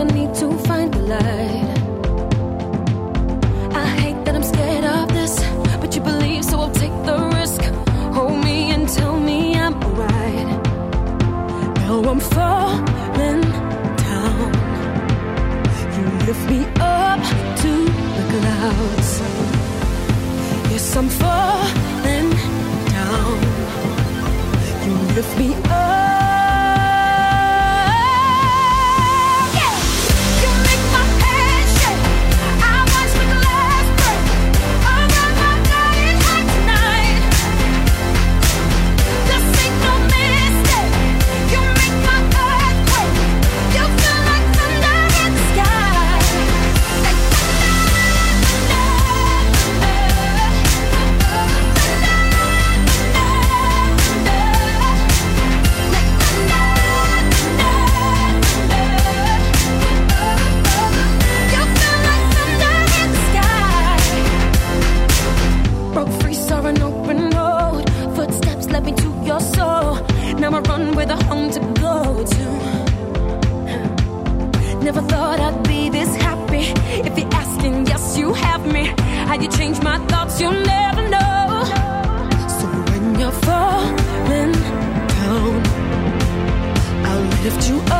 I need to find the light. I hate that I'm scared of this, but you believe, so I'll take the risk. Hold me and tell me I'm alright. Now I'm falling down. You lift me up to the clouds. Yes, I'm falling down. You lift me up. Run with a home to go to. Never thought I'd be this happy. If you're asking, yes, you have me. How you change my thoughts, you'll never know. So when you're falling down, I'll lift you up.